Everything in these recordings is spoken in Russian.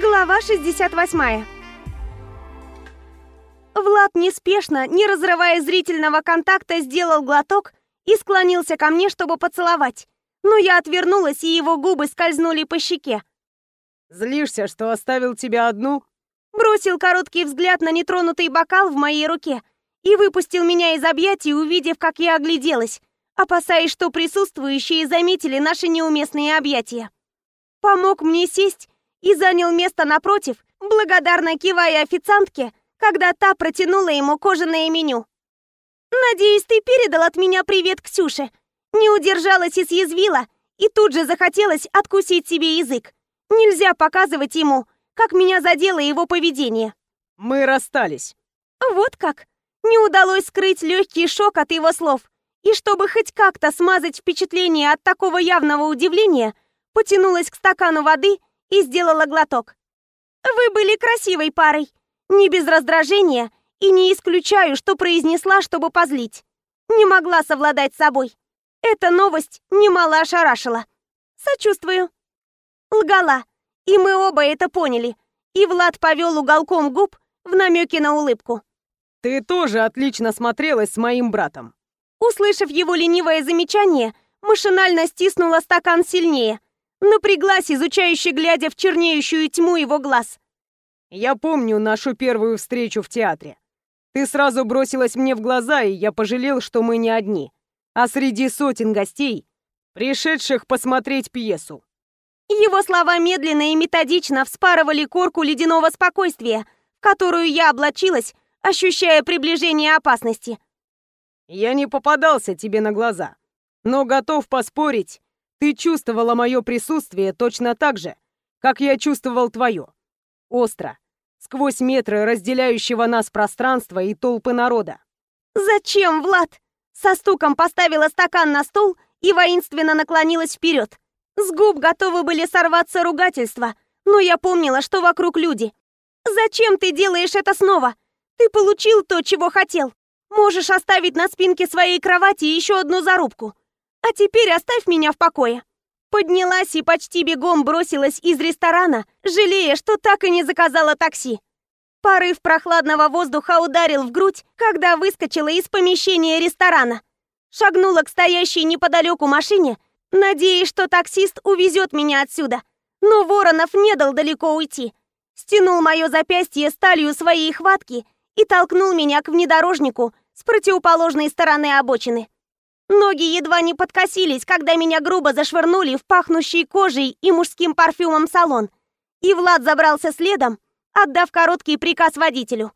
Глава 68. Влад неспешно, не разрывая зрительного контакта, сделал глоток и склонился ко мне, чтобы поцеловать. Но я отвернулась, и его губы скользнули по щеке. «Злишься, что оставил тебя одну?» Бросил короткий взгляд на нетронутый бокал в моей руке и выпустил меня из объятий, увидев, как я огляделась, опасаясь, что присутствующие заметили наши неуместные объятия. Помог мне сесть и занял место напротив, благодарно кивая официантке, когда та протянула ему кожаное меню. «Надеюсь, ты передал от меня привет Ксюше?» Не удержалась и съязвила, и тут же захотелось откусить себе язык. Нельзя показывать ему, как меня задело его поведение. «Мы расстались». Вот как? Не удалось скрыть легкий шок от его слов. И чтобы хоть как-то смазать впечатление от такого явного удивления, потянулась к стакану воды и сделала глоток. «Вы были красивой парой. Не без раздражения, и не исключаю, что произнесла, чтобы позлить. Не могла совладать с собой. Эта новость немало ошарашила. Сочувствую. Лгала. И мы оба это поняли. И Влад повел уголком губ в намеке на улыбку. «Ты тоже отлично смотрелась с моим братом». Услышав его ленивое замечание, машинально стиснула стакан сильнее. Напряглась, изучающе глядя в чернеющую тьму его глаз. «Я помню нашу первую встречу в театре. Ты сразу бросилась мне в глаза, и я пожалел, что мы не одни, а среди сотен гостей, пришедших посмотреть пьесу. Его слова медленно и методично вспарывали корку ледяного спокойствия, в которую я облачилась, ощущая приближение опасности. Я не попадался тебе на глаза, но готов поспорить, ты чувствовала мое присутствие точно так же, как я чувствовал твое. Остро, сквозь метры разделяющего нас пространства и толпы народа. «Зачем, Влад?» Со стуком поставила стакан на стол и воинственно наклонилась вперед. С губ готовы были сорваться ругательства, но я помнила, что вокруг люди. «Зачем ты делаешь это снова? Ты получил то, чего хотел. Можешь оставить на спинке своей кровати еще одну зарубку. А теперь оставь меня в покое». Поднялась и почти бегом бросилась из ресторана, жалея, что так и не заказала такси. Порыв прохладного воздуха ударил в грудь, когда выскочила из помещения ресторана. Шагнула к стоящей неподалеку машине, надеясь, что таксист увезет меня отсюда. Но Воронов не дал далеко уйти. Стянул мое запястье сталью своей хватки и толкнул меня к внедорожнику с противоположной стороны обочины. Ноги едва не подкосились, когда меня грубо зашвырнули в пахнущий кожей и мужским парфюмом салон. И Влад забрался следом, отдав короткий приказ водителю.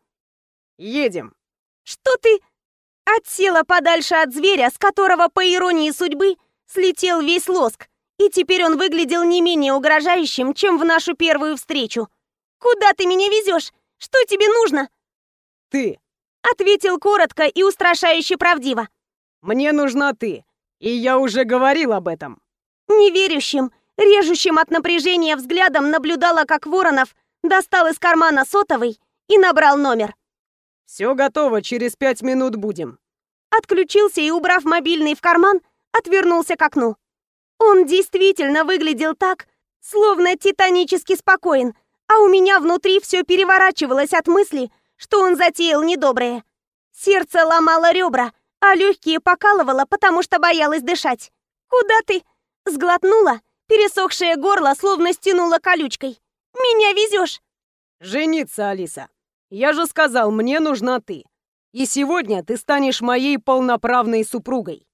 «Едем». «Что ты...» Отсела подальше от зверя, с которого, по иронии судьбы, слетел весь лоск, и теперь он выглядел не менее угрожающим, чем в нашу первую встречу. «Куда ты меня везешь? Что тебе нужно?» «Ты», — ответил коротко и устрашающе правдиво. Мне нужна ты, и я уже говорил об этом. Неверящим, режущим от напряжения взглядом наблюдала, как Воронов достал из кармана сотовый и набрал номер. Все готово, через пять минут будем. Отключился и, убрав мобильный в карман, отвернулся к окну. Он действительно выглядел так, словно титанически спокоен, а у меня внутри все переворачивалось от мысли, что он затеял недоброе. Сердце ломало ребра, а легкие покалывала, потому что боялась дышать. «Куда ты?» Сглотнула, пересохшее горло словно стянуло колючкой. «Меня везешь!» «Жениться, Алиса! Я же сказал, мне нужна ты. И сегодня ты станешь моей полноправной супругой!»